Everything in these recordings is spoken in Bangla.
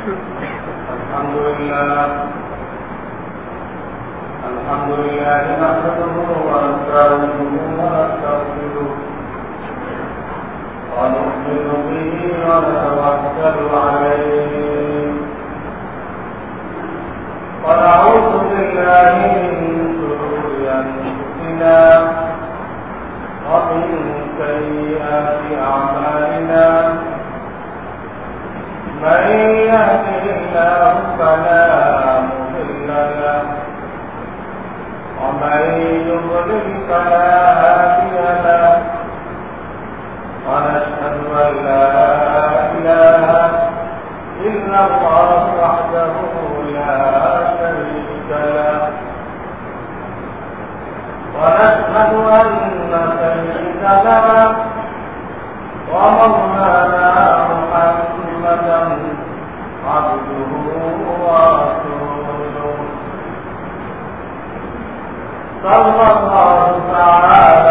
الحمد لله. الحمد لله نحمده ونستعينه ونستغفره. ونؤمن به ونتوكل عليه. ونعوذ بالله من شرور انفسنا ومن سيئات اعمالنا من فلا ومن فلا هادي ونشهد ان لا اله الا الله وحده لا شريك له ونشهد ان سيدنا ومولانا الله تعالى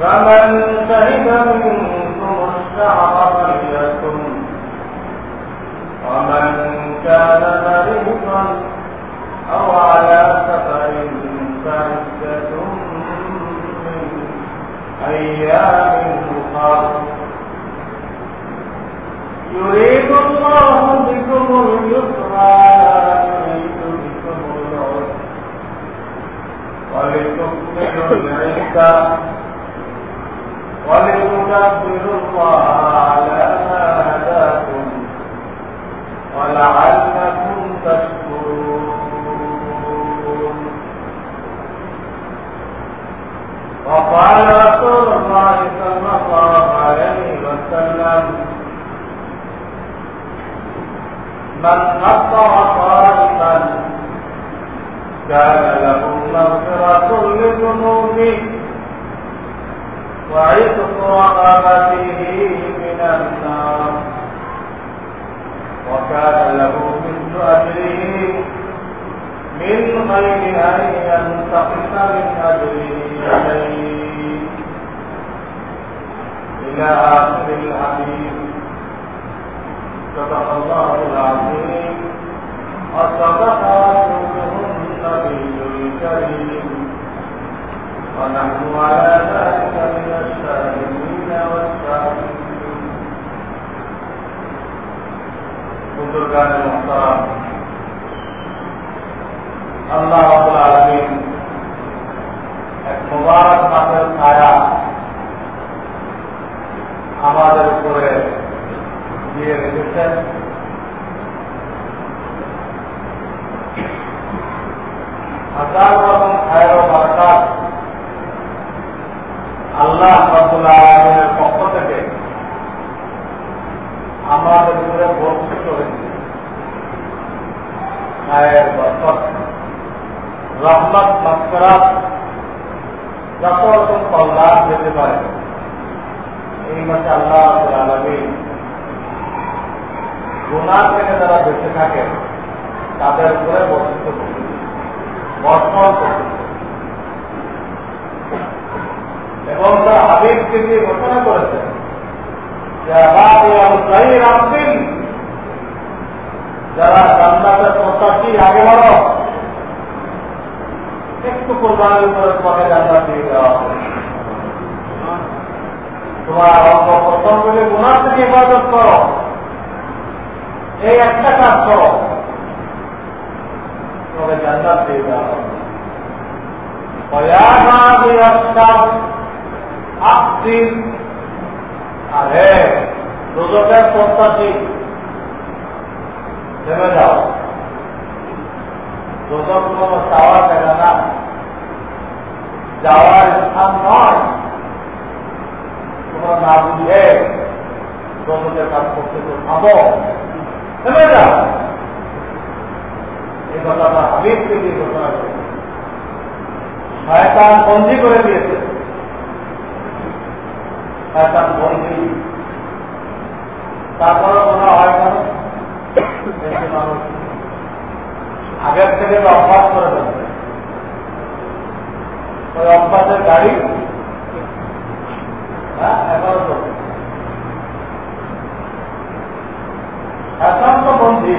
فمن شهد منكم الشهر فليكن ومن كان مريضا أو على سفر فعدة من أيام أخر يريد الله بكم اليسر ولا بكم العسر ولتكملوا العدة ولتكبروا الله على ما هداكم ولعلكم تشكرون وقال رسول الله صلى الله عليه وسلم من أفطر صائما كان له مغفرة لذنوبه وعتق رقبته من النار. وكان له مثل أجره من غير أن ينتقص من أجره شيء إلى آخر الحديث. صدق الله العظيم. وصدق তোমাকে জান্নাত দিয়ে দেওয়া হবে। আর হে দুজকের প্রত্যাশী থেমে যাও। দুজক কোনো চাওয়ার জায়গা না। যাওয়ার স্থান নয়। তোমরা না বুঝে দোষের কাজ করতে তো থামো। থেমে যাও। শয়তান করে দিয়েছে। শয়তান আগের থেকে অভ্যাস করে অভ্যাসের গাড়ি হ্যাঁ এখনও বন্ধি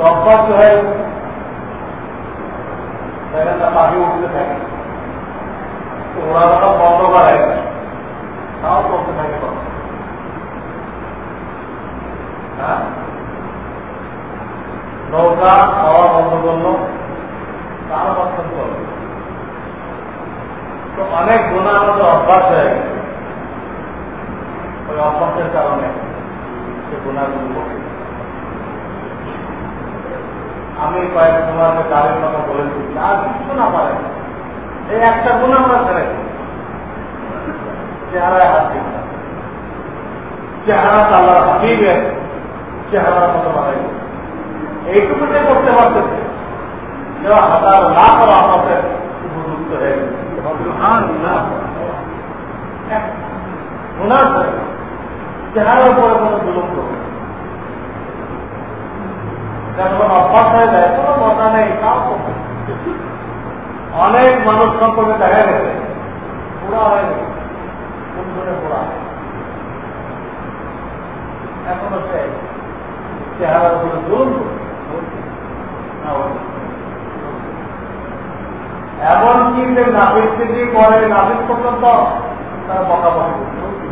অভ্যাস হয়ে তাও থাকে নৌকা তো অনেক অভ্যাস ওই অভ্যাসের কারণে সে গুণাগুলো আমি কয়েক তোমাকে গাড়ির কথা বলেছি। আর কিছু না পারে। এই একটা গুণ আমরা ছেড়ে চেহারায় হাত চেহারা আল্লাহ হাবিবের চেহারার মতো বানাই এইটুকু যে করতে পারতেছে কেউ হাজার লাখ রহমতের উপযুক্ত হয়ে গেছে। চেহারার উপরে কোনো জুলুম করবে অনেক মানুষ সম্পর্কে দেখা গেছে পুরা হয়ে গেছে কোন ধরে পুরা এখনও সে চেহারার যে নাবিক থেকে পরে নাবিক পর্যন্ত তারা বকাবকি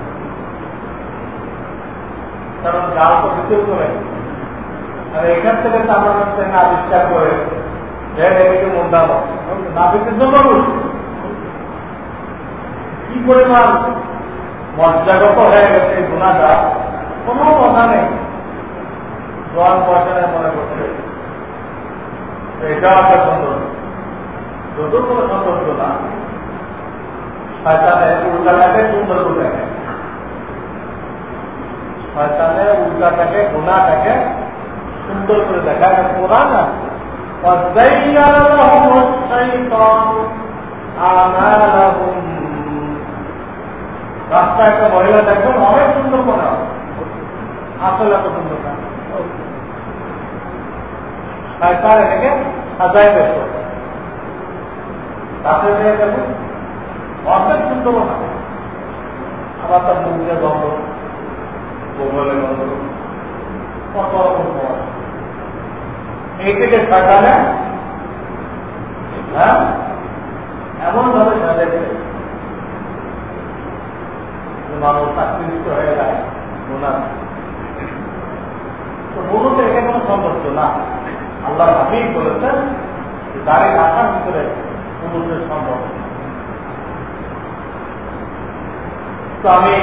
কারণ জাল তো ভিতরে করে আর এখান থেকে তারা হচ্ছে আবিষ্কার করে যে এদিকে নাবিকের কি পরিমাণ মর্যাগত হয়ে গেছে গুণাটা, কোনো কথা নেই। জোয়ান পয়সা মনে করতে। এটাও একটা সুন্দর যত কোনো সৌন্দর্য না, শয়তানে উল্টাটাকে সুন্দর করে দেখে। শয়তানে উল্টাটাকে, গুণাটাকে সুন্দর করে দেখা যায় কোরআন রাস্তা একটা মহিলা দেখবেন অনেক সুন্দর করে আসলে এত সুন্দর তার এটাকে সাজায় বের অনেক সুন্দর আবার তার মুখে দিয়ে কত রকম সাজালে হ্যাঁ? এমন ভাবে সাজাইছে মানুষ হয়ে যায় তো কোনো সৌন্দর্য না। আল্লাহ হাবিব বলেছেন দাঁড়িয়ে রাখার ভিতরে সম্ভব তো আমি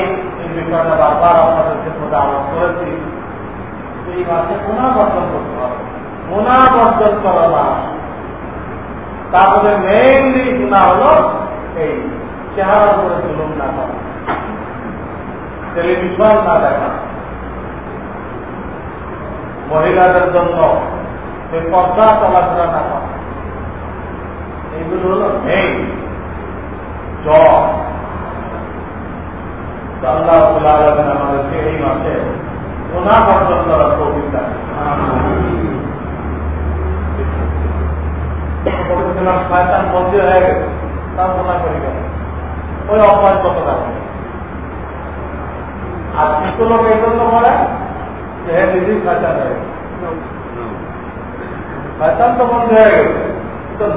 এই বিষয়টা বারবার আপনাদের ক্ষেত্রে করেছি। এই মাসে পুনর্বর্জন করতে হবে। পুনর্বর্জন করা না তারপরে মেইনলি গুণা হলো এই চেহারার উপরে জুলুম না করা। টেলিভিশন না দেখা। মহিলাদের জন্য এই পর্দা চলাফেরা না করা। এগুলো হলো মেইন জব আল্লাহ আমাদেরকে এই মাসে গুণা বর্জন করার কবিতা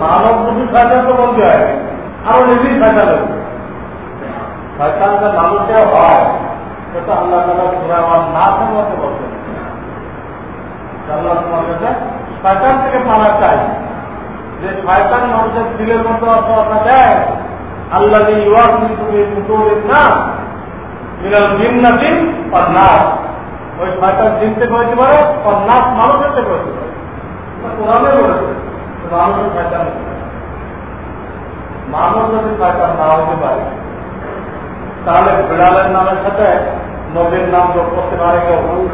মানব বুঝি শয়তান তো বন্ধ হয়ে গেছে আরও নিজেই শয়তান হয়ে গেছে শয়তান হয় সেটা আল্লাহ তালা ঘুরে আমার না থাকতে বলছেন আল্লাহ তোমার কাছে শয়তান থেকে পালা চাই। যে শয়তান মানুষের দিলের মতো অর্থ দেয় আল্লাহ পারে মানুষের মানুষ যদি না তাহলে বিড়ালের নামের সাথে নবীর নাম যোগ করতে পারে কেউ?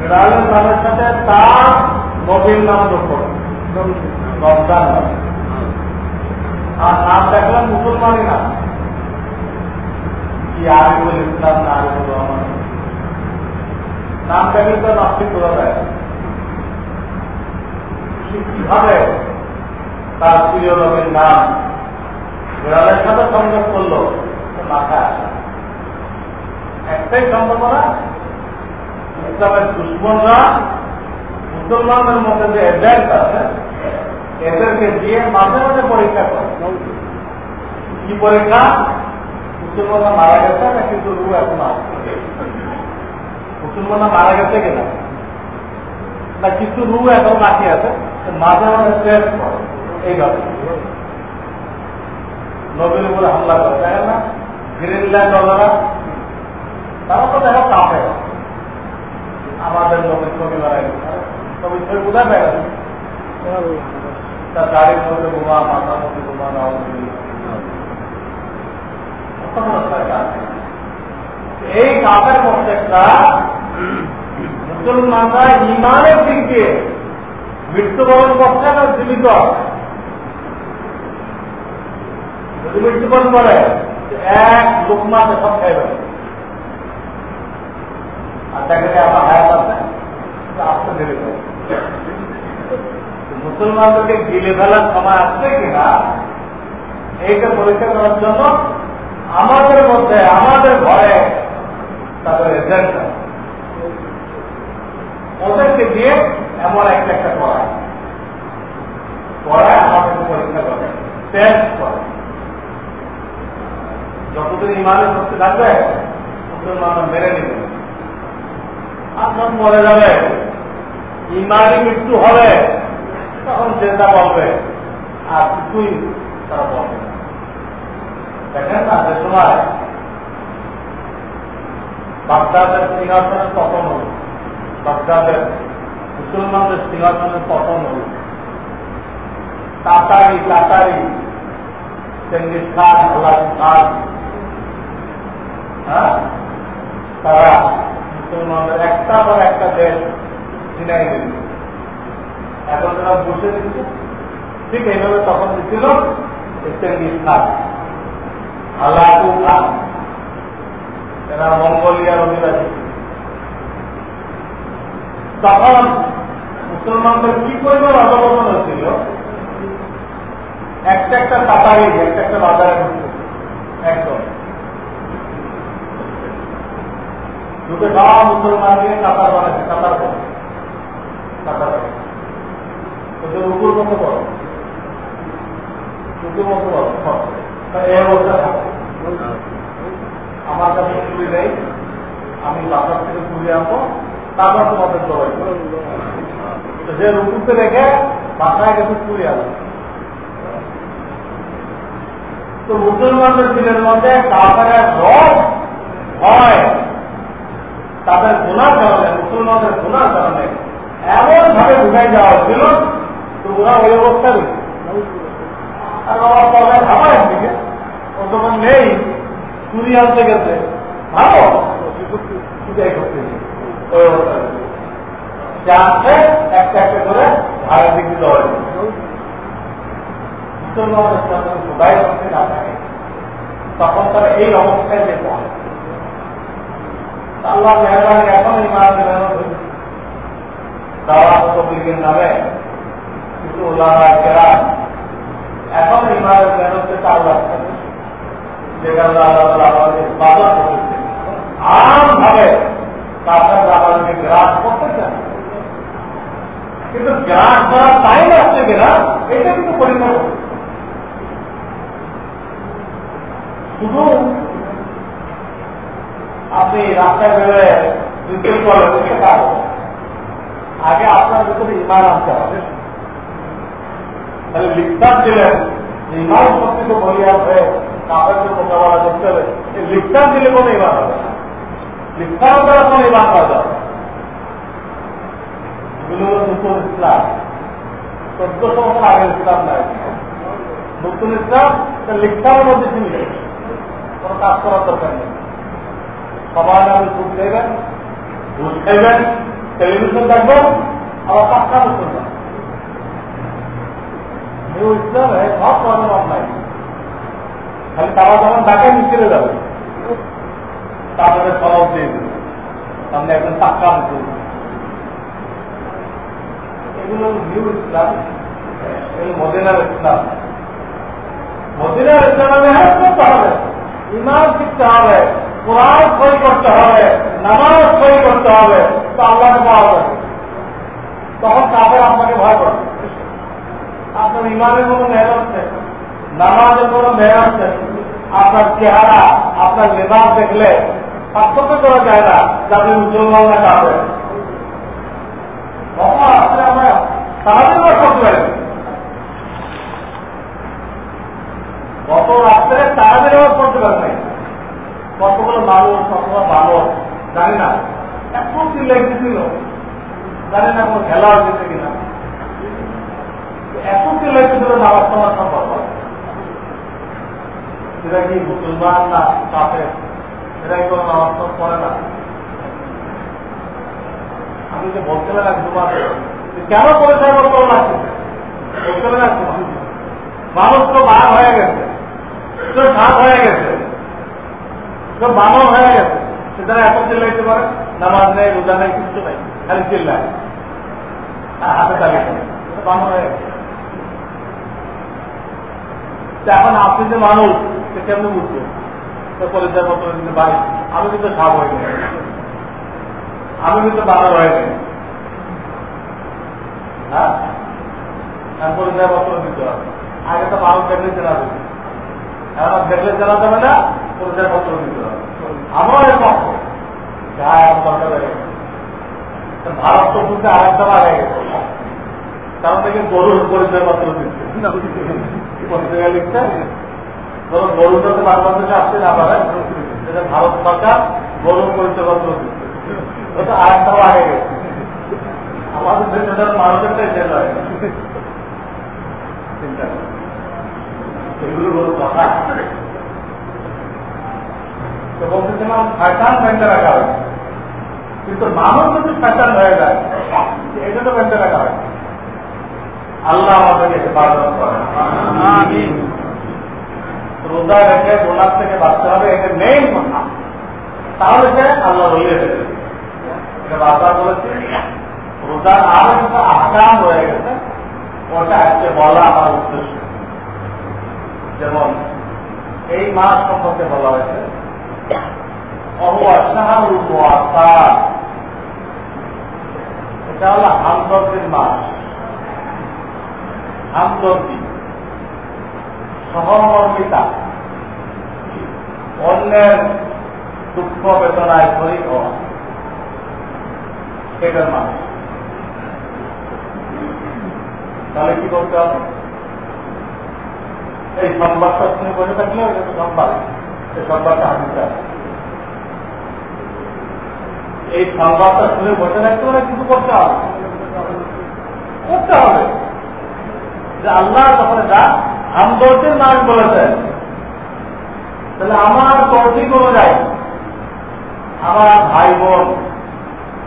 বিড়ালের নামের সাথে তার নবীর নাম রমজান আর নাম দেখলাম মুসলমানই নাম কি আরিফুল ইসলাম না আরিফুল রহমান? নাম দেখলে তো নাস্তিক বোঝা যায়। কীভাবে তার প্রিয় নবীর নাম বিড়ালের সাথে সংযোগ করল? মাথা একটাই সম্ভাবনা ইসলামের দুশ্মনরা মুসলমানদের মধ্যে যে এজেন্ট আছে, এদেরকে দিয়ে মাঝে মাঝে পরীক্ষা করে। কি পরীক্ষা? মুসলমানরা মারা গেছে না কিন্তু রু এখন আছে? মুসলমানরা মারা গেছে কিনা? না কিছু রু এখন বাকি আছে মাঝে মাঝে টেস্ট করে। এইভাবে। নবীর উপরে হামলা করে দেখেন না? গ্রিনল্যান্ড ওনারা তারা তো দেখা কাপে আমাদের নবীর ছবি বানাই নবীর ছবি কোথায় পেয়ে তার গাড়ির মধ্যে বোমা, মাথার মধ্যে বোমা নাও এই কাপের প্রত্যেকটা মুসলমানরা ইমানের দিকে মৃত্যুবরণ করছে না জীবিত? যদি মৃত্যুবরণ করে, এক লোকমাতে সব খাইবে। মুসলমানদেরকে গিলে ফেলার সময় আসছে কিনা, এইটা পরীক্ষা করার জন্য আমাদের মধ্যে, আমাদের ঘরে তাদের এজেন্ট ওদেরকে দিয়ে এমন একটা একটা করায়। করায় আমাদেরকে পরীক্ষা করে। টেস্ট করে। যতদিন ইমানের করতে থাকবে, মুসলমানরা মেরে নিবে। আপনার মরে যাবে। ইমানি মৃত্যু হবে, তখন চিন্তা বলবে আর কিছুই তারা বলবে দেখেন না, যে সময় বাগদাদের সিংহাসনের পতন হল। বাগদাদের মুসলমানদের সিংহাসনের পতন হল। তাতারি তাতারি, চেঙ্গিস খান, আল্লাহ খান হ্যাঁ? তারা মুসলমানদের একটা পর একটা দেশ ছিনাই দিল। এখন তারা বসে দিচ্ছে। ঠিক এইভাবে তখন দিচ্ছিল চেঙ্গিস খান খান এরা মঙ্গোলিয়ার অধিবাসী। তখন মুসলমানদের কি পরিমাণ অবলম্বন হয়েছিল? একটা একটা কাতারি, একটা একটা বাজারে একদম। দুটো সব মুসলমানকে কাতার বানাচ্ছে, কাতার করে। কাতার ওদের উপর মতো বড়। দুটো মতো বড় অবস্থা আমার কাছে চুরি নেই। আমি বাজার থেকে চুরি আনব তারপর তোমাদের জবাই যে রুকুতে রেখে বাসায় গেছে চুরি আনব তো মুসলমানদের দিনের মধ্যে কাপড়ের রব হয়। তাদের গুণার কারণে, মুসলমানদের গুণার কারণে এমন ভাবে ঢুকাই যাওয়া হচ্ছিল তো ওরা ওই অবস্থা আর বাবা পরে আমার ও নেই, চুরি আনতে গেছে। ভালো করতে অবস্থা যাচ্ছে একটা একটা করে ভাড়ার দিকে দেওয়া মুসলমানের সাথে সবাই করতে না থাকে তখন তারা এই অবস্থায় যেতে হয় আল্লাহ মেহরবানি এখন ইমান দাওয়াত তবলিগের নামে। কিছু ওলামা কেরা এখন ইমানের মেহনতে চালু রাখতে যেটা আল্লাহ আল্লাহ আমাদের কিন্তু গ্রাস করার টাইম আসছে কিনা, এটা কিন্তু পরীক্ষা শুধু আপনি রাস্তায় বেরোয় বিক্রি করলেন সেটা আগে আপনার ভিতরে ইমান আনতে হবে। তাহলে লিখতাম দিলেন, ইমান শক্তি তো বলিয়া হয়ে কাপড়কে মোকাবেলা করতে হবে, এই লিখতাম দিলে কোনো ইমান হবে না। লিখতাম দ্বারা কোনো ইমান পাওয়া যাবে এগুলো হলো নতুন ইসলাম। চোদ্দশো বছর আগের ইসলাম নাই। নতুন ইসলাম লিখতামের মধ্যে সীমিত কোনো কাজ করার দরকার নেই। সবার নামে সুদ খাইবেন ঘুষ খাইবেন টেলিভিশন দেখব আবার পাঁচটা শুনবেন নিউ সব তারা যখন ডাকে মিছিলে যাবে। তাদের সরব দিয়ে দেবে। সামনে একজন এগুলো নিউ ইসলাম এগুলো মদিনার ইসলাম মদিনার ইসলামে মেহনত করতে হবে ইমান শিখতে হবে। কোরআন সই করতে হবে, নামাজ সই করতে হবে, তো আল্লাহকে পাওয়া যাবে। তখন কাপড় আপনাকে ভয় করবে আপনার ইমানের কোনো মেহনত নামাজের কোনো মেহনত নেই। আপনার চেহারা, আপনার লেবাস দেখলে পার্থক্য করা যায় না, যাদের মুসলমান না কাপড় তখন আসলে আমরা তাহলে করতে পারি। গত রাত্রে আবার করতে পারে নাই কতগুলো মানুষ কতগুলো বালক জানি না। এত চিল্লাইতেছিল জানি না কোনো খেলা হয়েছে কিনা। এত চিল্লাইতেছিল নামাজ তোমার সম্পর্ক। সেটা কি মুসলমান না কাপে সেটা কি কোনো নামাজ পড়ে না? আমি যে বলছিলাম এক তোমাকে কেন পরিচয় করতে লাগছে বলতে না মানুষ তো বার হয়ে গেছে। তো হয়ে গেছে। বানর হয়ে গেছে। সেটা এত চিল্লাইতে পারে, নামাজ নেই, রোজা নেই, কিছু নেই, খালি চিল্লায়। বানর এখন আপনি যে মানুষ, সে কেমন বাড়ি আমি কিন্তু সাপ হয়ে গেছি। আমি কিন্তু বানর হয়ে গেছি। হ্যাঁ? পরিচয় পত্র দিতে হবে। আগে তো মানুষ দেখলে চেনা যাবে। এখন দেখলে চেনা যাবে না। পরিচয় পত্র দিতে হবে। আমার পক্ষ। ভারত তো বুঝতে আরেকটা হয়ে গেছে। কারণ থেকে গরুর পরিচয় পত্র দিচ্ছে? পত্রিকা লিখছে? ধরুন গরুর যাতে বাংলাদেশে আসতে না পারে সেটা ভারত সরকার গরুর পরিচয় পত্র দিচ্ছে। ওটা আরেকটা হয়ে গেছে। আমাদের দেশের মানুষেরটাই শেষ হয়ে চিন্তা এগুলো কথা। তো বলতেছিলাম শয়তান ব্যাংকে রাখা হয় কিন্তু মানুষ যদি শয়তান হয়ে যায় এটা তো ব্যাংকে রাখা হয় আল্লাহ আমাদেরকে হেফাজত করে। রোজা রেখে গোলাপ থেকে বাঁচতে হবে এটা মেইন কথা। তাহলে সে আল্লাহ বলিয়ে দেবে। এটা বারবার বলেছি। রোজার আরও একটা আকাম হয়ে গেছে ওটা আজকে বলা আমার উদ্দেশ্য। যেমন এই মাস সম্পর্কে বলা হয়েছে এটা হলো হামদর্দির মাস। হামদর্দি। সহমর্মিতা। অন্যের দুঃখ বেদনায় শরীর হওয়া। সেটার মাস। তাহলে কি করতে হবে? এই সংবাদটা শুনে বসে থাকলে তো সংবাদ। এই সংবাদটা শুনে বসে থাকতে হলে কিছু করতে হবে। করতে হবে। যে আল্লাহ যখন যা আমদর্দের নাম বলেছেন, তাহলে আমার তৌফিক অনুযায়ী আমার ভাই বোন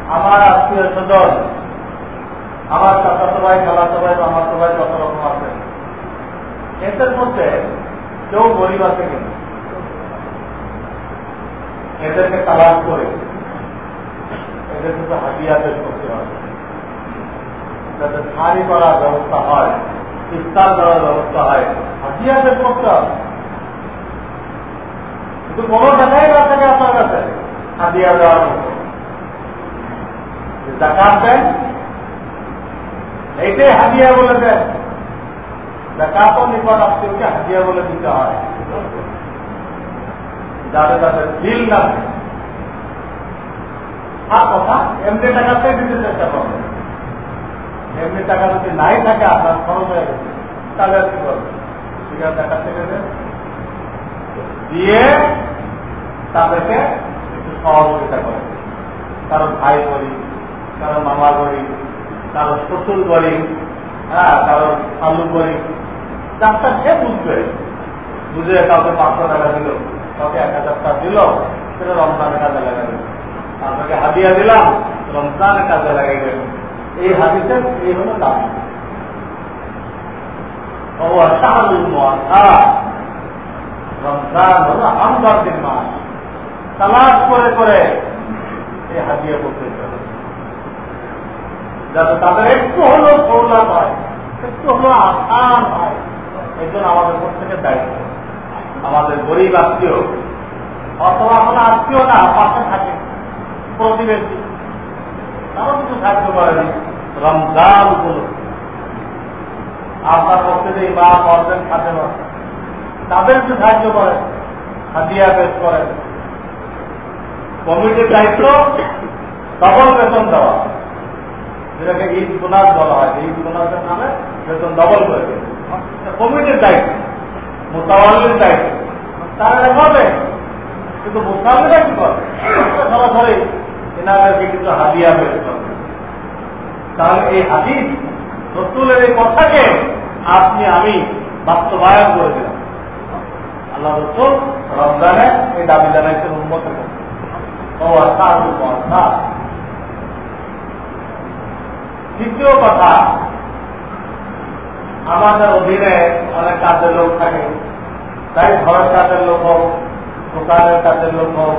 আমার আত্মীয় স্বজন, আমার চাচাতো ভাই, খালাতো ভাই, মামাতো ভাই যত রকম আছে, এদের মধ্যে কেউ গরিব আছে কিনা? এদেরকে তালাশ করে এদের কিন্তু হাতিয়া পেশ করতে হবে। যাতে শাড়ি করার ব্যবস্থা হয়, ইফতার দেওয়ার ব্যবস্থা হয় হাতিয়া পেশ করতে হবে। কিন্তু কোনো টাকাই না থাকে আপনার কাছে হাতিয়া দেওয়ার মতো। জাকাত দেন, এইটাই হাদিয়া বলে দেন। জাকাতও নিকট আত্মীয়কে হাদিয়া বলে দিতে হয়। যাদের তাদের দিল না আর কথা, এমনি টাকাতে দিতে চেষ্টা এমনি টাকা যদি নাই থাকে, আপনার খরচ হয়ে গেছে। তাহলে কি টাকা থেকে দিয়ে তাদেরকে একটু সহযোগিতা করে। কারও ভাই করি, কারও মামা বলি কারও শ্বশুর করি হ্যাঁ কারও আলু করি। ডাক্তার সে বুঝবে। বুঝে কাউকে পাঁচশো টাকা দিল। কাউকে এক হাজার টাকা দিল, সেটা রমজানের কাজে লাগা দিল। আপনাকে হাদিয়া দিলাম, রমজানের কাজে লাগাই লাগাইবেন এই হাদিসের এই হলো দাম। হাতিয়া করতে তাদের একটু একটু হয় আমাদের প্রত্যেকের দায়িত্ব। আমাদের গরিব আত্মীয়, অথবা কোনো আত্মীয় না, পাশে থাকে, প্রতিবেশী। তারাও কিছু সাহায্য করেনি রমজান আপনার পক্ষে যে মা করবেন খাতে তাদের একটু সাহায্য করেন হাতিয়া পেশ করেন কমিটির দায়িত্ব ডবল বেতন দেওয়া। যেটাকে ঈদ বোনাস বলা হয় ঈদ বোনাসের নামে বেতন ডবল করে দেবে কমিটির দায়িত্ব। মোতাবালির দায়িত্ব। তারা হবে কিন্তু মোতাবেলা কি করে সরাসরি এনাদেরকে কিন্তু হাদিয়া বের করবে। তাহলে এই হাদিস রসুলের এই কথাকে আপনি, আমি বাস্তবায়ন করে দিলাম। আল্লাহ রসুল রমজানে এই দাবি জানাইছেন উন্মত ও দ্বিতীয় কথা আমাদের অধীনে অনেক কাজের লোক থাকে। তাই ঘরের কাজের লোক হোক, দোকানের কাজের লোক হোক,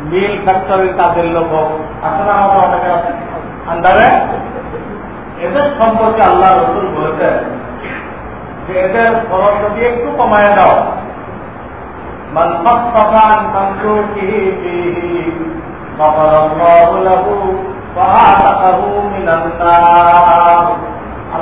মিল ফ্যাক্টরির কাজের লোক হোক, এখন আমাদের অনেকে আন্ডারে এদের সম্পর্কে আল্লাহ রসুল বলেছেন যে এদের খরচ যদি একটু কমায় দাও। মানসব সকান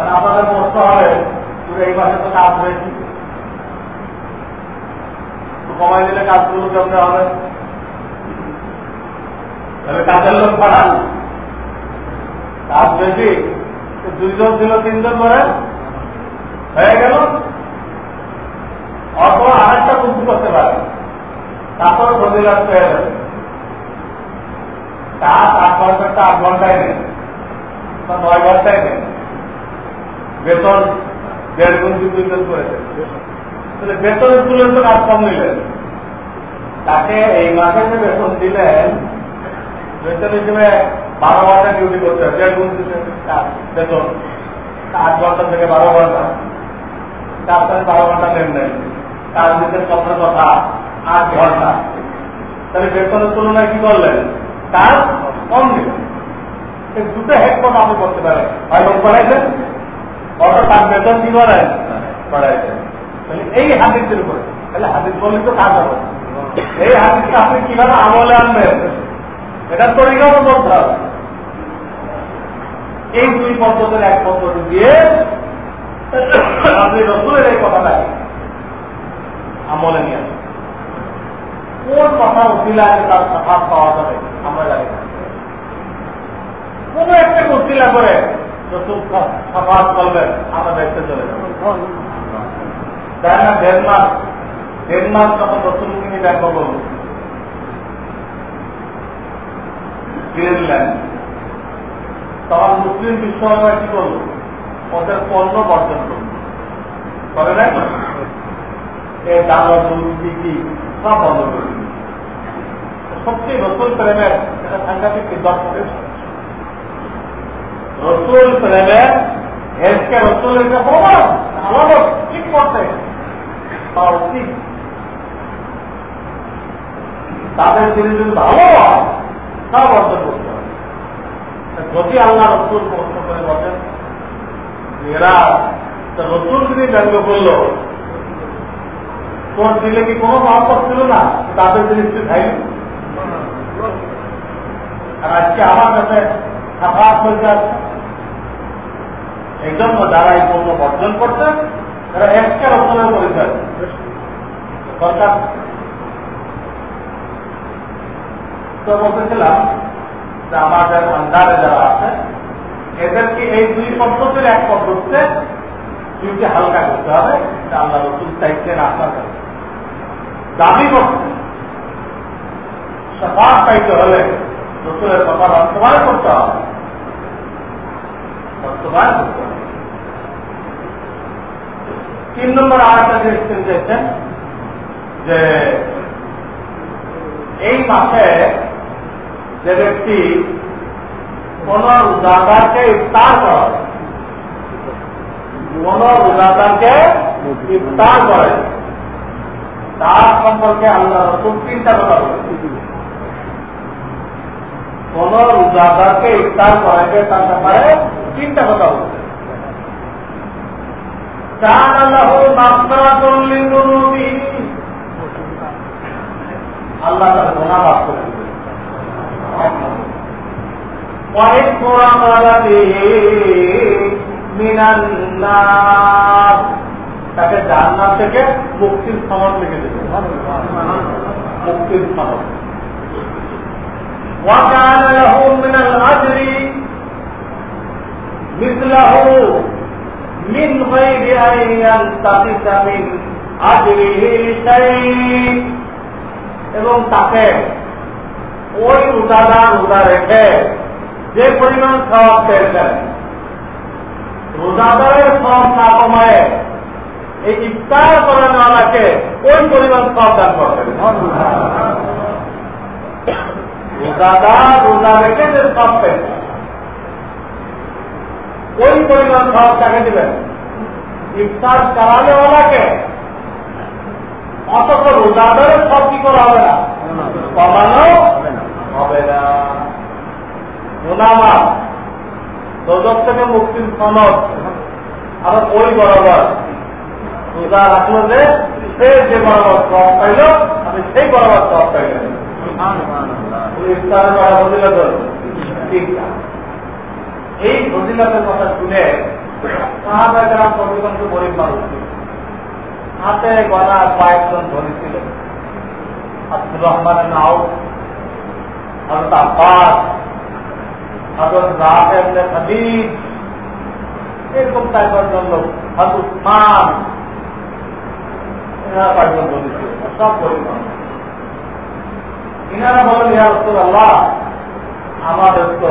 কারণ আপনাদের প্রশ্ন হবে এই মাসে তো কাজ হয়েছি। কমাই দিলে কাজগুলো কেমন হবে? তাহলে কাজের লোক পাঠান। কাজ বেশি দুইজন ছিল তিনজন করে হয়ে গেল। অথবা আরেকটা বুদ্ধি করতে পারে তারপরে ফজিলাত হয়ে যাবে কাজ আট ঘণ্টা আট ঘন্টায় নেই নয় ঘন্টায় নেই। বেতন দেড় গুণ, দুই গুণ করেছে। তাহলে বেতন তুলে তো কাজ কম নিলেন তাকে এই মাসে যে বেতন দিলেন, বেতন হিসেবে বারো ঘণ্টা ডিউটি করতে হবে, দেড় গুণ বেতন। আট ঘণ্টা থেকে বারো ঘণ্টা। তার সাথে বারো ঘণ্টা নেই তার দিতে কথা কথা, আট ঘণ্টা। তাহলে বেতনের তুলনায় কি করলেন? তার কম দিলেন। দুটো হেডফোন আপনি করতে পারেন। হয় লোক বাড়াইছেন এই আমলে আনবেন? এটা তরিকাও বলতে হবে। এই দুই পদ্ধতির এক পদ্ধতি দিয়ে আপনি রসুলের এই কথাটাকে আমলে নিয়ে কোন কথা উচিলায় তার সাফাত পাওয়া যাবে? আমরা জানি না। কোন একটা উচিলা করে রসুল সাফাত আমরা না তখন মুসলিম বিশ্ব কি করল ওদের পণ্য বর্জন করল। করে নাই এই দাদা দুধ বিক্রি সব বন্ধ করে দিল। সবচেয়ে রসুল প্রেমের এটা সাংঘাতিক নিদর্শনের রসুল প্রেমের হেলথকে রসুল এটা প্রমাণ ঠিক করতে পাওয়া উচিত তাদের তিনি যদি ভালো হয় তা বর্জন করতে হবে। যদি আল্লাহ রসুল প্রশ্ন করে বলেন এরা রসুল তিনি ব্যঙ্গ করল তোর দিলে কি কোনো মহব্বত ছিল না? তাদের জিনিসটি খাইনি আর আজকে আমার কাছে খারাপ হয়ে যাচ্ছে এই জন্য যারা এই পণ্য বর্জন করছে, তারা একটা রকমের পরিচয় সরকার তো বলতেছিলাম যে আমাদের আন্ডারে যারা আছে, এদেরকে এই দুই পদ্ধতির এক পদ্ধতিতে দুইটি হালকা করতে হবে আল্লাহ রসুল চাইছেন আপনার কাছে দাবি করছে সফাত পাইতে হলে রসুলের কথা বাস্তবায়ন করতে হবে। বাস্তবায়ন করতে হবে। তিন নম্বর আর একটা তিনি চেয়েছেন যে এই মাসে যে ব্যক্তি কোন রোজাদারকে ইফতার করে কোন রোজাদারকে ইফতার করে, তার সম্পর্কে আল্লাহ রসুল তিনটা কথা বলেছে কোন রোজাদারকে ইফতার করাকে তার ব্যাপারে তিনটা কথা বলছে চান আল্লাহ মাফরা করলেন আল্লাহ তার গোনা মাফ করে দিবে তাকে জান্নাত থেকে মুক্তির সনদ লিখে দেবে মুক্তির সনদ وكان له من الأجر مثله من غير أن ينتقص من أجره شيء এবং তাকে ওই রোজাদার রোজা রেখে যে পরিমাণ সব পেয়েছেন রোজাদারের সব না কমায় এই ইফতার করানোওয়ালাকে ওই পরিমাণ সব দান করবেন রোজাদার রোজা রেখে যে সব পেয়েছে ওই পরিমাণ সব তাকে দিবেন। ইফতার চালানোওয়ালাকে অথচ রোজাদারের সব কি করা হবে না? কমানো হবে না। মোনামাত দোজক থেকে মুক্তির সনদ আবার ওই বরাবর। রোজা রাখল যে সে যে বরাবর সব পাইল আমি সেই বরাবর সব পাইলেন। ইফতারের কথা ফজিলত ঠিক না এই ফজিলতের কথা শুনে সাহাবাহাম গরিব মানুষ হাতে গলা কয়েকজন ধনী ছিল। আব্দুর রহমানের নাও আব্বাস এরকম সব ইনারা বলেন আল্লাহ আমাদের তো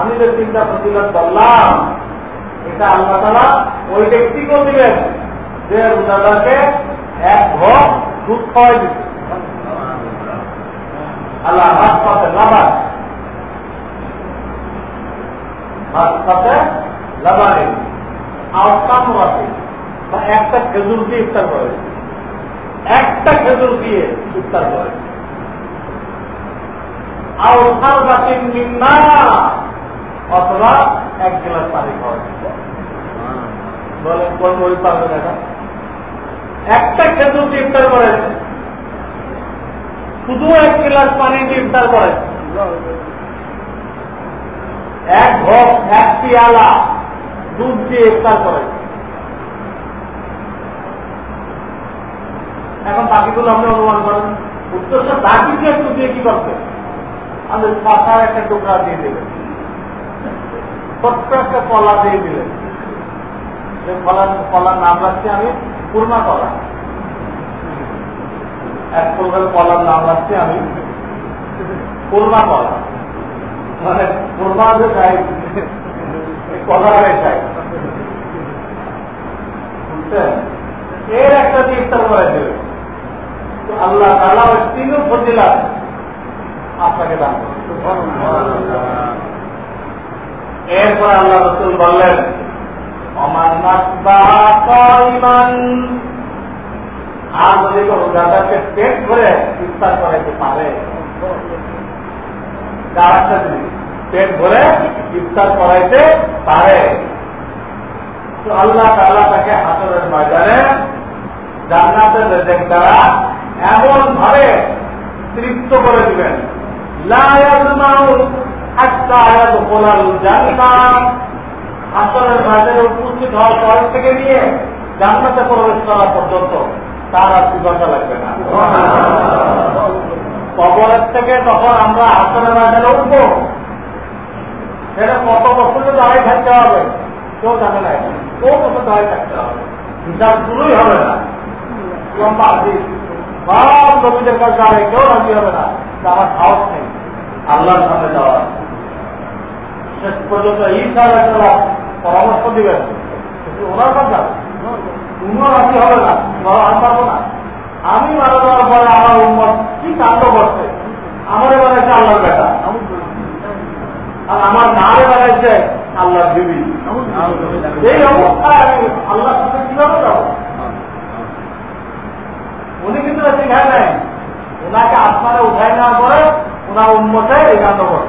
আমি যে চিন্তা প্রতিবাদ করলাম, এটা আল্লাহ তালা ওই ব্যক্তিকেও দিবেন যে রোজাদারকে এক ভোগ দুধ খাওয়াই দিচ্ছে আল্লাহ বা একটা খেজুর দিয়ে ইফতার করে। একটা খেজুর দিয়ে ইফতার করে। আওতার বাতিল নিম্না অথবা এক গ্লাস পানি খাওয়া বলেন, কোন একটা খেজুর শুধু এক গ্লাস পানি ইফতার করে এক ভোগ এক পিয়ালা দুধ দিয়ে ইফতার করে। এখন বাকিগুলো আপনি অনুমান করেন। উত্তরটা বাকি দিয়ে একটু দিয়ে কি করবে? আমাদের পাতার একটা টুকরা দিয়ে দেবেন ছোট্ট একটা কলা দিয়ে দিলেন। যে কলার কলার নাম রাখছি আমি পূর্ণা কলা। এক প্রকার কলার নাম রাখছি আমি পূর্ণা কলা। মানে পূর্ণা যে চাই কলারে চাই। এর একটা চিন্তা করে দেবে আল্লাহ তালা ওই তিনও ফজিলা আপনাকে দান এরপর আল্লাহ রসুল বললেন আর যদি কোনো দাদাকে পেট ইফতার করাইতে পারে পেট করাইতে পারে, তো আল্লাহ তাল্লাহ তাকে হাসরের ময়দানে জান্নাতের রেজেক দ্বারা এমন ভাবে তৃপ্ত করে দিবেন। হাসরের ময়দানে উপস্থিত হওয়ার পর থেকে নিয়ে জান্নাতে প্রবেশ করা পর্যন্ত তার আর পিপাসা লাগবে না। কবরের থেকে তখন আমরা হাসরের ময়দানে উঠবো, সেটা কত বছর দাঁড়াই থাকতে হবে? কেউ জানে না। কেউ বছর দাঁড়াই থাকতে হবে। হিসাব শুরুই হবে না। লম্বা দিন সব নবীদের কাছে দাঁড়াই কেউ রাজি হবে না। আমার সাহস নেই। আল্লাহর সামনে যাওয়ার। শেষ পর্যন্ত ঈশা আলাইসাল্লাম পরামর্শ দিবেন। ওনার কথা তুমিও রাজি হবে না, বড় আমি পারব না। আমি মারা যাওয়ার পরে আমার উন্মত কি কাণ্ড করছে? আমার বানাইছে আল্লাহর বেটা। আর আমার নারে বানাইছে আল্লাহর বিবি। এই অবস্থায় আমি আল্লাহর সাথে কীভাবে যাব? উনি কিন্তু শিখায় নাই। ওনাকে আসমানে উঠাই নেওয়ার পরে ওনার উন্মতে এই কাণ্ড করে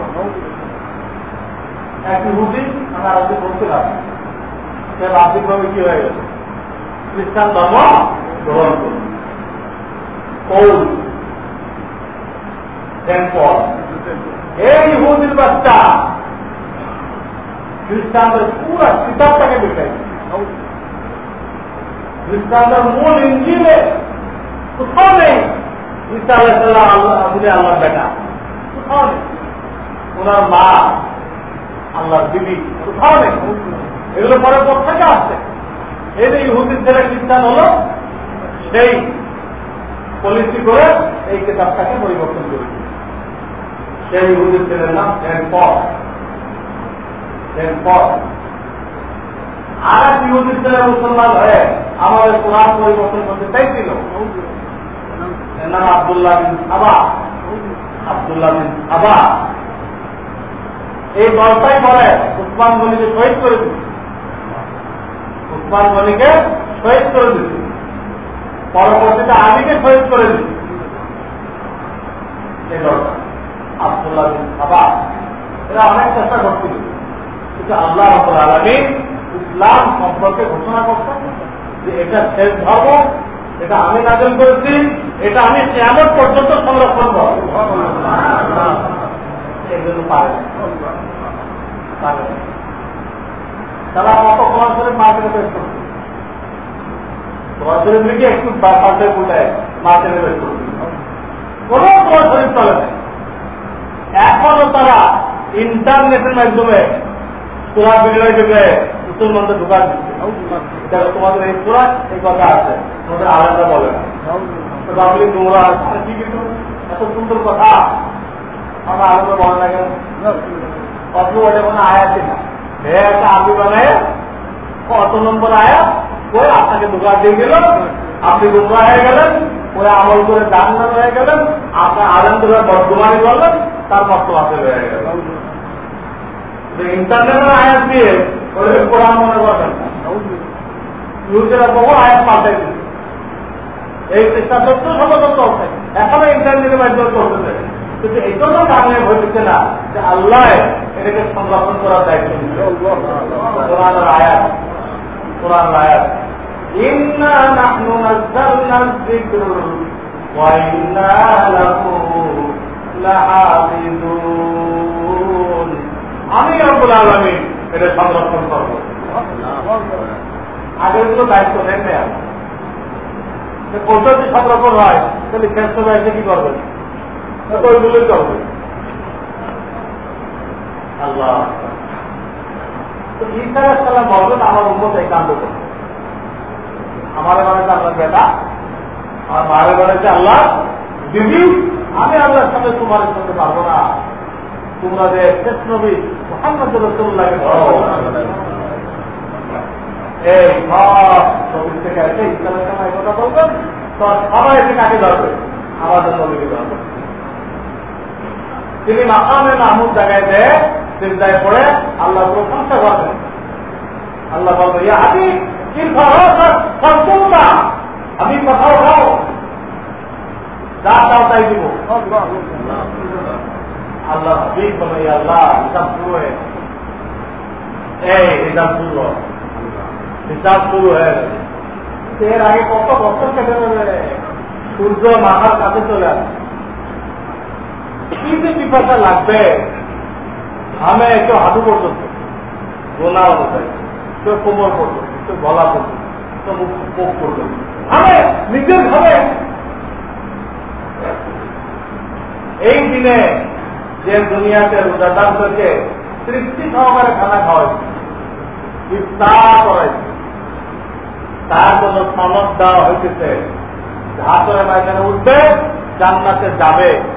এক ইহুদি আমি আর বলছিলাম সে রাজনৈতিকভাবে কি হয়ে গেছে খ্রিস্টান ধর্ম গ্রহণ কৌল এই ইহুদির বাচ্চা খ্রিস্টানদের পুরা কিতাবটাকে দেখাই খ্রিস্টানদের মূল ইঞ্জিনে কোথাও নেই আল্লাহ আল্লাহ বেটা কোথাও নেই ওনার মা আল্লাহর দিদি এগুলো পরে কোথেকে আসছে। এই যে ইহুদির ছেলে খ্রিস্টান হলো, সেই পলিসি করে এই কিতাবটাকে পরিবর্তন করেছে সেই ইহুদির ছেলের নাম পর আর এক ইহুদির ছেলে মুসলমান হয়ে আমাদের কোরআন পরিবর্তন করতে চাইছিল। নাম আবদুল্লাহ বিন আবা আবদুল্লাহ বিন আবা এই দলটাই বলে, উসমান গনিকে শহীদ করে দিচ্ছে উসমান গনিকে শহীদ করে দিচ্ছে পরবর্তীতে আলীকে শহীদ করে দিচ্ছে এই আবদুল্লাহ বিন আবা এরা অনেক চেষ্টা করছিল। কিন্তু আল্লাহ রব্বুল আলমী ইসলাম সম্পর্কে ঘোষণা করছেন যে এটা শেষ ধর্ম, এটা আমি নাজল করেছি, এটা আমি কেমন পর্যন্ত সংরক্ষণ করব। এগুলো পারে পারে তারা কোরআন শরীফ মার্কেটে করছে কোরআন শরীফ একটু পাল্টে পুটায় মার্কেটে বেশ করছে কোন চলে না। এখনও তারা ইন্টারনেটের মাধ্যমে সুরা বিজয় থেকে মুসলমানদের ঢুকার দিচ্ছে। তোমাদের এই সুরা এই কথা আছে। তোমাদের আলাদা বলে না। কিন্তু এত সুন্দর কথা। আমরা আলাদা বলে না। কেন অত ওটা কোনো আয়াতই না একটা আবি বানায় কত নম্বর আয়াত? ওই আপনাকে দোকান দিয়ে গেল আপনি গুমরা হয়ে গেলেন ওরা আমল করে দান হয়ে গেলেন, আপনার আনন্দ বর্ধমানে করলেন, তার মত হাসিল হয়ে গেল ইন্টারনেটের আয়াত দিয়ে ওই কোরআন মনে করবেন ইউজেরা বহু আয়াত পাল্টাই এই চেষ্টা সমাধান চলছে। এখনও ইন্টারনেটের মাধ্যমে চলতেছে। কিন্তু এই জন্য কারণে ঘটেছে না যে আল্লাহ এটাকে সংরক্ষণ করার দায়িত্ব কোরআন আয়াত আমি রব্বুল আলামিন এটা সংরক্ষণ করব। আগেরগুলো দায়িত্ব নেন না যদি সংরক্ষণ হয়, তাহলে শেষ সময় কি করবেন বলবেন আমার উন্মত কাণ্ড করবে আমার বাড়িতে আল্লাহ বেটা আমার মায়ের বাড়িতে আল্লাহ দিদি আমি আল্লাহর সাথে তোমার করতে পারব না তোমরা যে শেষ নবী মোহাম্মদ এই সব থেকে এসে ইসলামের সময় কথা বলবেন তো সবাই এসে কাকে ধরবে আমাদের নবীকে ধরবে তিনি মাকামে মাহমুদ জায়গায় দেয় চিন্তায় পড়ে, আল্লাহ প্রশংসা করবেন। আল্লাহ বলবে আমি না আমি তাই দিব। আল্লাহ আল্লাহ, হিসাব এর আগে কত সূর্য মাথার কাছে চলে আসে। কি যে বিপাশা লাগবে, ঘামে একটু হাঁটু পর্যন্ত গোনা অনুযায়ী কেউ কোমর পর্যন্ত কেউ গলা পর্যন্ত কেউ পর্যন্ত। ঘামে, নিজের ঘামে। এই দিনে যে দুনিয়াতে রোজাদারদেরকে তৃপ্তি সহকারে খানা খাওয়াইছে ইফতার করাইছে তার কোন সনদ দেওয়া হইতেছে হাতরে ময়দানে উঠবে, জান্নাতে যাবে।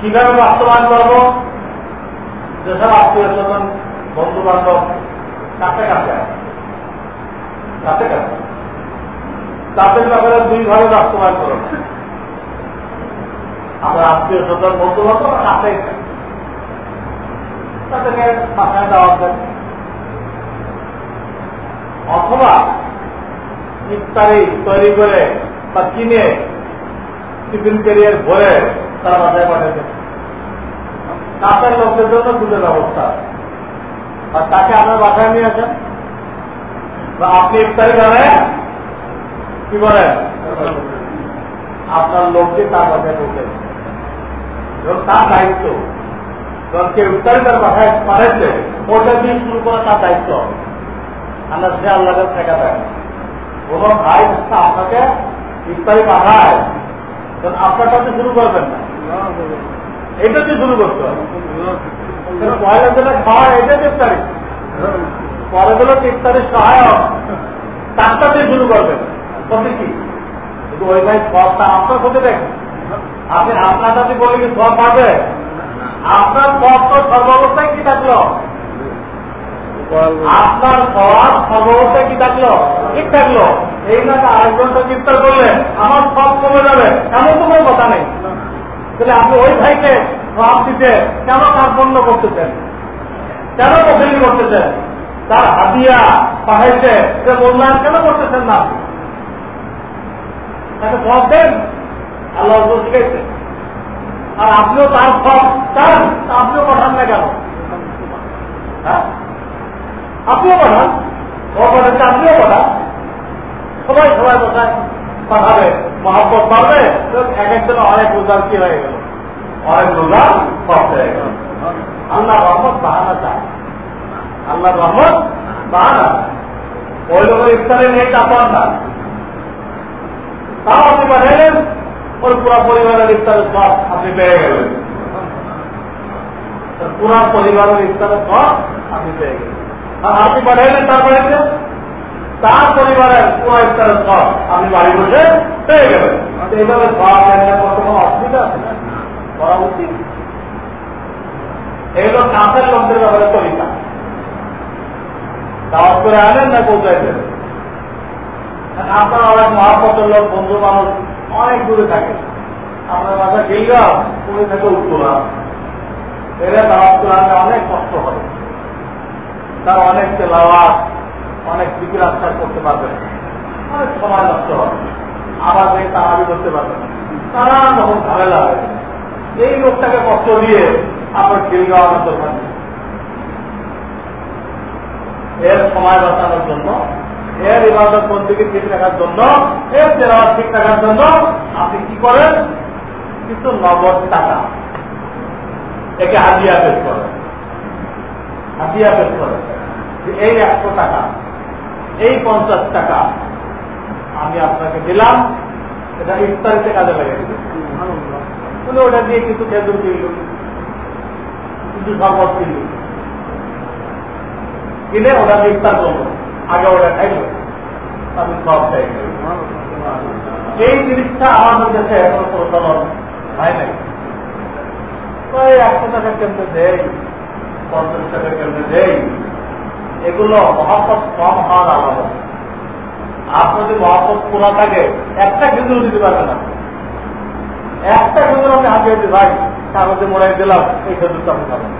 কীভাবে বাস্তবায়ন করব? যেসব আত্মীয় স্বজন বন্ধু বান্ধব কাছে কাছে কাছে কাছে। তাদের ব্যাপারে দুই ভাবে বাস্তবায়ন করব আমার আত্মীয় স্বজন বন্ধু বান্ধব কাছে। তাদেরকে বাসায় দেওয়া অথবা ইফতারি তৈরি করে বা কিনে টিফিন ক্যারিয়ার ভরে তারা বাসায় পাঠাতে কাছের লোকদের জন্য দুধের ব্যবস্থা। আর তাকে আপনার বাসায় নিয়ে আসেন। আপনি ইফতারি করেন কি বলেন আপনার লোককে তার বাসায় পৌঁছে এবং তার দায়িত্ব। যখন কেউ ইফতারি তার বাসায় পাঠাচ্ছে ওটা দিয়ে শুরু করা তার দায়িত্ব। সে আল্লাহকে ঠেকা ভাই আপনাকে ইফতারি পাঠায় আপনার কাছে শুরু করবেন না। এটা দিয়ে শুরু করতে হবে। পয়লা খাওয়া এটা ইফতারি পরে গুলো ইফতারির সহায়ক তারটা দিয়ে শুরু করবেন কি? ওই ভাই সবটা আপনার সাথে দেখেন আপনি আপনার সাথে বলে কি সব পাবে আপনার সব তো সর্বাবস্থায় কি থাকল? আপনার সবার সর্বাবস্থায় কি থাকল? ঠিক থাকল। এই না আরেকজনটা চিন্তা করলে আমার সব কমে যাবে। এমন কোনো কথা নেই। তাহলে আপনি ওই ভাইকে দিতে কেন কার্পণ্য করতেছেন? কেন পছন্দ করতেছেন? তার হাতিয়া পাঠাইছে সে মূল্যায়ন কেন করতেছেন না? তাকে সব দেন। আল্লাহ শিখাইছে আর আপনিও তার সব চান আপনিও পাঠান না কেন? হ্যাঁ? আপনিও পাঠান। ও পাঠাচ্ছে আপনিও পাঠান। সবাই সবাই বসায় পাঠাবে। মহাব্বত পাবে এক একজন অনেক রোজার কি হয়ে গেল? অনেক রোজার সব হয়ে গেল। আল্লাহ রহমত বাহানা চায়। আল্লাহ রহমত বাহানা ওই লোকের ইফতারে নেই চাপান না। তাও আপনি পাঠাইলেন, ওর পুরা পরিবারের ইফতারের সব আপনি পেয়ে গেলেন। পুরা পরিবারের ইফতারের সব আপনি পেয়ে গেলেন। আর আপনি পাঠাইলেন তার বাড়িতে তার পরিবারের পুরো ইফতারের সব আপনি বাড়ি বসে পেয়ে গেলেন এইভাবে সব কোনো অসুবিধা আছে করা উচিত। এগুলো কাঁচের লোকদের ব্যাপারে তরিকা দাওয়াত করে আনেন না পৌঁছাই আপনার অনেক মহাপতের লোক, বন্ধু মানুষ, অনেক দূরে থাকে। আপনার বাসা গেলগাঁও পুরো থেকে উত্তরা। এরা দাওয়াত করে আনলে অনেক কষ্ট হবে তার অনেক তেলাওয়াত অনেক বিক্রি আশ্বাস করতে পারবে। অনেক সময় নষ্ট হবে আবার যে তাড়াবি করতে পারবে তারা তখন ঝামেলা হবে এই লোকটাকে কষ্ট দিয়ে আপনার আনার দরকার নেই এর সময় বাঁচানোর জন্য, এর ইবাদত বন্দীকে ঠিক রাখার জন্য, এর তেলাওয়াত ঠিক রাখার জন্য আপনি কি করেন? কিছু নগদ টাকা। একে হাজিয়া পেশ করেন। হাজিয়া পেশ করেন। এই একশো টাকা এই পঞ্চাশ টাকা। আমি আপনাকে দিলাম, এটা ইফতারিতে কাজে লাগে। বলে ওটা দিয়ে কিছু খেজুর কিনল। কিছু শরবত কিনল। কিনে ওটা ইফতার করব আগে ওটা খাইল, আমি সব খাই। এই জিনিসটা আমাদের দেশে এখন প্রচলন হয় নাই। একশো টাকা কেন্দ্র দেয় পঞ্চাশ টাকা কেমনে দেই? এগুলো মহাপত কম হওয়ার আলাদা আপনার যদি মহাপত পুরা থাকে একটা খেজুর দিতে পারবে না। একটা খেজুর আমি হাতে দিই ভাই কাগজে মোড়াই দিলাম এই খেজুরটা আপনি খাবেন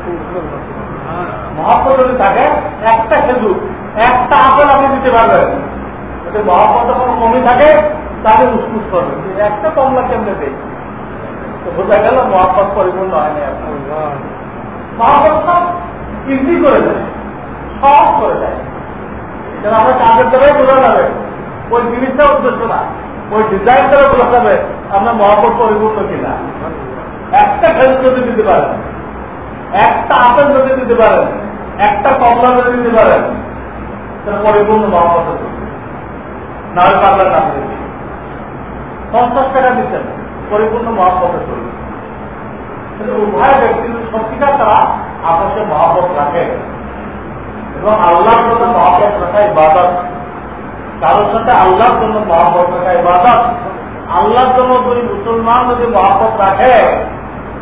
মহাপত যদি থাকে একটা খেজুর একটা আপেল আপনি দিতে পারবেন। যদি মহাপত কোনো কমি থাকে তাহলে উসকুস করবেন একটা কমলা কেমনে দেয়? তো বোঝা গেল মহাপত পরিপূর্ণ হয়নি আপনার মহাপত সব ইজি করে দেয়। সহজ করে দেয়। আমরা কাজের দ্বারাই বোঝা যাবে, ওই জিনিসটা উদ্দেশ্য না, ওই ডিজাইন দ্বারা বোঝা যাবে আমরা মহাপত পরিপূর্ণ কিনা। একটা খেজুর যদি দিতে পারেন, একটা আপেল যদি দিতে পারেন, একটা কমলা যদি দিতে পারেন, তাহলে পরিপূর্ণ মহাপত নাহলে পাগলার কাছে পঞ্চাশ টাকা দিচ্ছেন, পরিপূর্ণ মহাপথে চলবে কিন্তু উভয় ব্যক্তি সত্যিকার তারা আপসে মহাপত রাখে। এবং আল্লাহর জন্য মহাপত রাখা ইবাদত। কারোর সাথে আল্লাহর জন্য মহাপত রাখা ইবাদত। আল্লাহর জন্য দুই মুসলমান যদি মহাপত রাখে,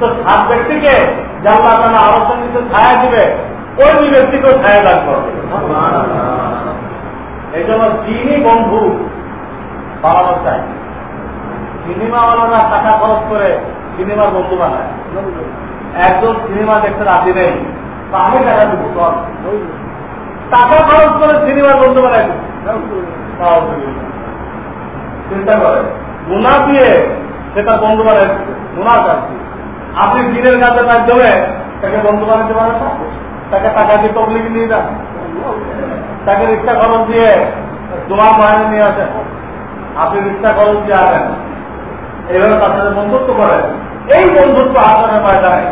তো সাত ব্যক্তিকে যে আল্লাহ তারা আলোচনা নিতে ছায়া দিবে, ওই ব্যক্তিকেও ছায়া দান করবে। এই জন্য দিনই বন্ধু বাড়ানো চাই। সিনেমাওয়ালারা টাকা খরচ করে সিনেমার বন্ধু বানায়। একজন সিনেমা দেখতে রাজি নেই, তা আমি টাকা দিব? টাকা খরচ করে সিনেমার বন্ধু বানায় চিন্তা করে। গুণা দিয়ে সেটা বন্ধু বানায় গুণা চাচ্ছি আপনি দিনের কাজের মাধ্যমে তাকে বন্ধু বানাতে পারেন তাকে টাকা দিয়ে তবলিগি নিয়ে যান। তাকে রিক্সা খরচ দিয়ে তোমার মায়নে নিয়ে আসেন। আপনি রিক্সা খরচ দিয়ে আসেন। এইভাবে তার সাথে বন্ধুত্ব করেন। এই বন্ধুত্ব আপনার ময়দানে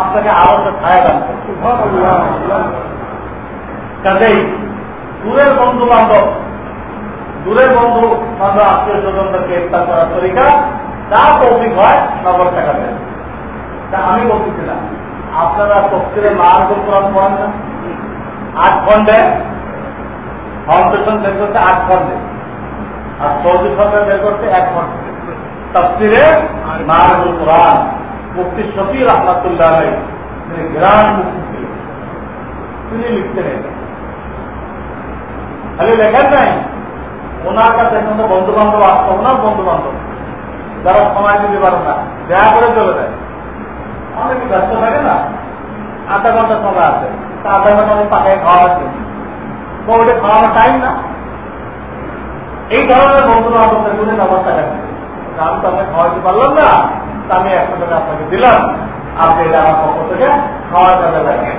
আপনাকে আরও ছায়া দান কাজেই দূরের বন্ধু বান্ধব, দূরের বন্ধু বান্ধব, আত্মীয় স্বজনদেরকে ইফতার করার তরিকা, যা তৌফিক হয় নগদ টাকা দেন তা আমি বলতেছিলাম আপনারা তফসিলে মার কোরআন পড়েন না? আট খন্ডে ফাউন্ডেশন বের করতে আট খন্ডে। আর সৌদি সরকার বের করতে এক খন্ডে। তফসিরে মারুল কোরআন। মুক্তি শফি রহমতুল্লাহ তিনি গ্রাম মুক্তি তিনি লিখতেন এটা খালি লেখেন নাই। ওনার কাছে এখন বন্ধু বান্ধব আসতো ওনার বন্ধু বান্ধব যারা সময় দিতে পারে না, দেয়া করে চলে যায়। অনেক ব্যস্ত থাকে না। আধা ঘণ্টা সময় আছে, তা আধা ঘণ্টা আমি পাকায় খাওয়া আছে ওটা খাওয়ানোর টাইম না। এই ধরনের বন্ধু বান্ধবদের গুলি ব্যবস্থা রাখছে আমি তো আপনাকে খাওয়াতে পারলাম না, তা আমি একশো টাকা আপনাকে দিলাম। আপনি এটা আমার পক্ষ থেকে কাজে লাগেন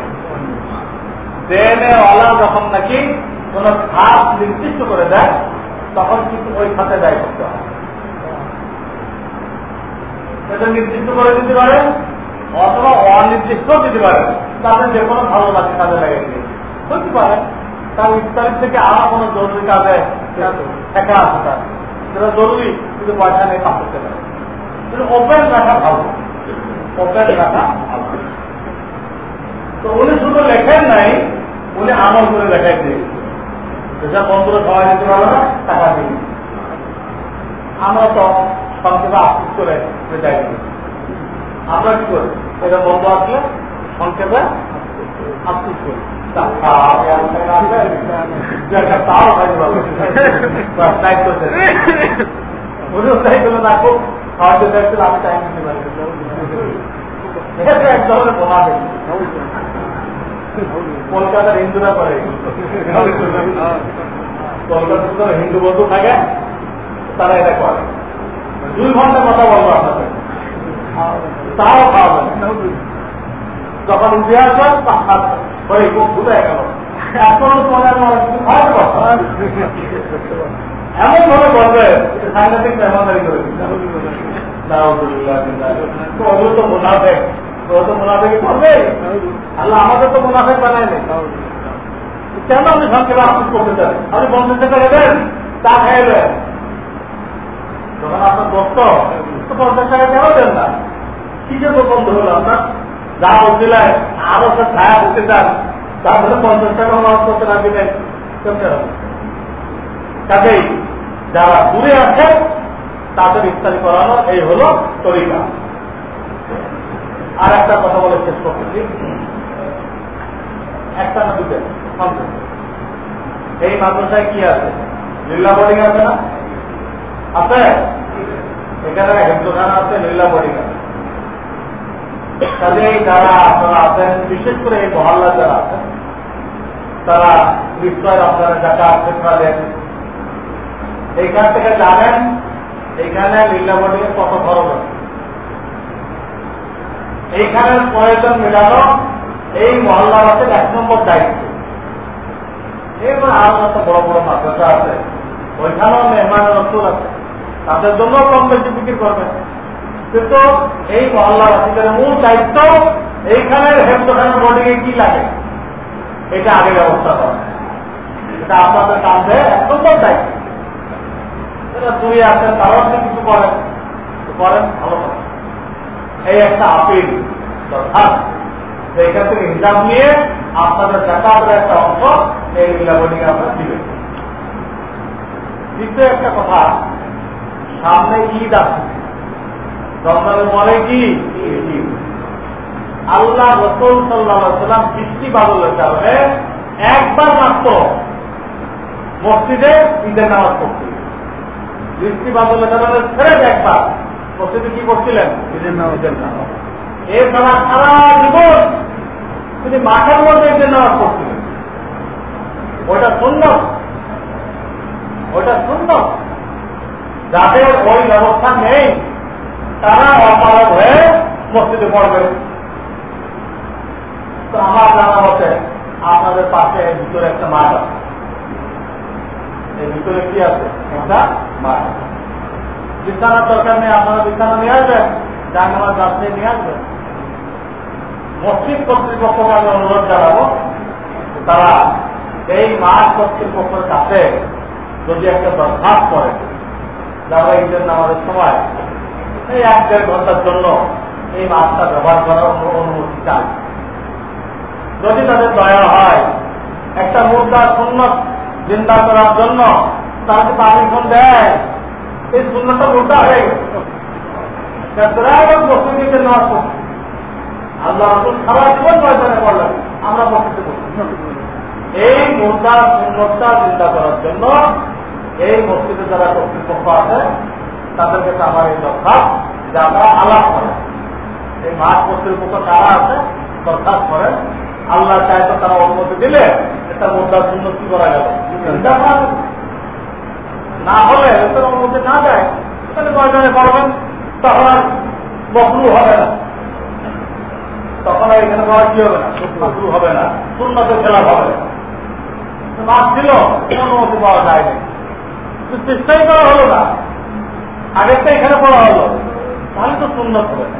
দেনে ওয়ালা যখন নাকি কোন খাত নির্দিষ্ট করে দেয়, তখন কিন্তু ওই খাতে দায় করতে হয়। সেটা নির্দিষ্ট করে দিতে পারেন অথবা অনির্দিষ্ট দিতে পারেন তাহলে যে কোনো ভালো লাগে কাজে লাগে বুঝতে পারেন তার ইফতারি থেকে আর কোনো জরুরি কাজে ঠেকা আছে তার সেটা জরুরি, কিন্তু পয়সা নেই কাজ করতে পারে। ওপেন রাখা ভালো। ওপেন রাখা ভালো। তো উনি শুধু লেখেন নাই, উনি আমল করে লেখাই দিয়ে যেসব বন্ধুরা সবাই দিতে পারবে না টাকা দিই আমরা তো সংক্ষেপে আফসুস করে যাই আমরা কি করি? এটা বন্ধ আসলে সংক্ষেপে আফসুস করি। তাও দায়িত্ব দায়িত্ব না খাওয়াতে দায়িত্ব আমি টাইম দিতে পারি। এক ধরনের বোমা দেখি কলকাতার হিন্দুরা করে। কলকাতার হিন্দু বন্ধু থাকে, তারা এটা করে। দুই ঘণ্টা কথা বলব তাও খাওয়াবেন যখন উঠে আসবেন গেল। এখন এমন ভাবে বলবে সাংঘাতিক মেহমানদারি করে ওগুলো তো মোনাফে আল্লাহ আমাদের তো মোনাফে বানায় কেন আপনি আফসোস করতে চান? আপনি টাকা দেন তা খেয়ে দেন যখন আপনার তো পঞ্চাশ টাকা দেন না। কি বন্ধ হলো আপনার? যা বলছিলেন আরও ছায়া দিতে চান তারপরে পঞ্চাশ টাকা করতে কাজেই যারা দূরে আছে, তাদের ইফতারি করানো এই হলো তরিকা। আর একটা কথা বলে শেষ করতেছি একটা না দুটো? এই মাদ্রাসায় কি আছে? লীলা বোর্ডিং আছে না? আছে? এখানে হিন্দুখানা আছে, লীলা বোর্ডিং আছে। কাজে যারা আপনারা আছেন, বিশেষ করে এই মহল্লা যারা আছেন, তারা নিশ্চয় আপনারা যাকে ফেতরা দেন এইখান থেকে জানেন, এইখানে লীলা বোর্ডিং কত খরচ আছে। এইখানের প্রয়োজন মেটানো এই মহল্লা মহল্লাবাসের এক নম্বর দায়িত্ব। এবার আরও যত বড় বড় মাদ্রাসা আছে, ওইখানেও মেহমানের রসুল আছে। তাদের জন্য কম বেশি বিক্রি করবেন কিন্তু এই মহল্লাবাসীদের মূল দায়িত্ব এইখানের হেমদোখানের বোর্ডিংয়ে কি লাগে? এটা আগে ব্যবস্থা করা। এটা আপনাদের কাঁধে এক নম্বর দায়িত্ব। এটা চুরি আছেন তারাও কিছু করেন করেন, ভালো কথা এই একটা আপিল। এখান থেকে হিসাব নিয়ে আপনাদের জাকাতের একটা অংশ এই লীলাবণীকে আপনারা দিবেন। দ্বিতীয় একটা কথা, সামনে ঈদ আছে। রমজানের পরে কি? আল্লাহ রসুল সাল্লাম বৃষ্টি বাদলের কারণে একবার মাত্র মসজিদে ঈদের নামাজ পড়তে বৃষ্টি বাদলের কারণে ছেড়ে একবার। মসজিদে কি করছিলেন? এছাড়া সারা জীবন তিনি মাঠের মধ্যে ঈদের নামাজ পড়ছিলেন ওইটা সুন্দর। ওইটা সুন্দর। যাদের ওই ব্যবস্থা নেই তারা অপারগ হয়ে মসজিদে পড়বে। তো আমার জানা মতে আপনাদের পাশে ভিতরে একটা মাঠ আছে। এই ভিতরে কি আছে? একটা মাঠ বিছানার দরকার নেই, আপনারা বিছানা নিয়ে আসবেন আমার রাস্তে নিয়ে আসবেন। মসজিদ কর্তৃপক্ষকে আমি অনুরোধ জানাব তারা এই মাঠ কর্তৃপক্ষের কাছে যদি একটা দরখাস্ত করে, যারা ঈদের নামাজের সময় এই এক দেড় ঘণ্টার জন্য এই মাছটা ব্যবহার করার অনুমতি চাই যদি তাদের দয়া হয়, একটা মুদ্রা শূন্য চিন্তা করার জন্য তাকে পারমিশন দেয়? এই শূন্যটা মুদ্রা হয়ে গেছে। মসজিদে নেওয়া আল্লাহ সারা জীবন ময়দানে করলেন আমরা মসজিদে এই মুদ্রা শূন্যতা চিন্তা করার জন্য এই মসজিদে যারা কর্তৃপক্ষ আছে তাদের কাছে আমার এই দরখাস্ত যে আপনারা আলাপ করেন। এই মাঠ কর্তৃপক্ষ কারা আছে, দরখাস্ত করেন। আল্লাহ চায় তো তারা অনুমতি দিলে এটা মুদ্রার জন্য কি করা গেল না হলে অনুমতি না দেয় তাহলে ময়দানে করবেন তখন আর বকরু হবে না তখন আর এখানে পাওয়া কি হবে না বকরু হবে না শূন্যতে খেলা হবে না মাছ ছিল অনুমতি পাওয়া যায়নি চেষ্টাই করা হলো না আগেরটা এখানে পড়া হলো তাহলে তো সুন্নত হবে না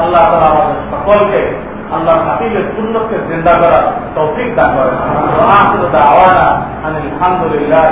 আল্লাহ তালা আমাদের সকলকে আল্লাহ হাতিলের সুন্নতকে জিন্দা করার তৌফিক দান করেন আওয়ানা আলহামদুলিল্লাহ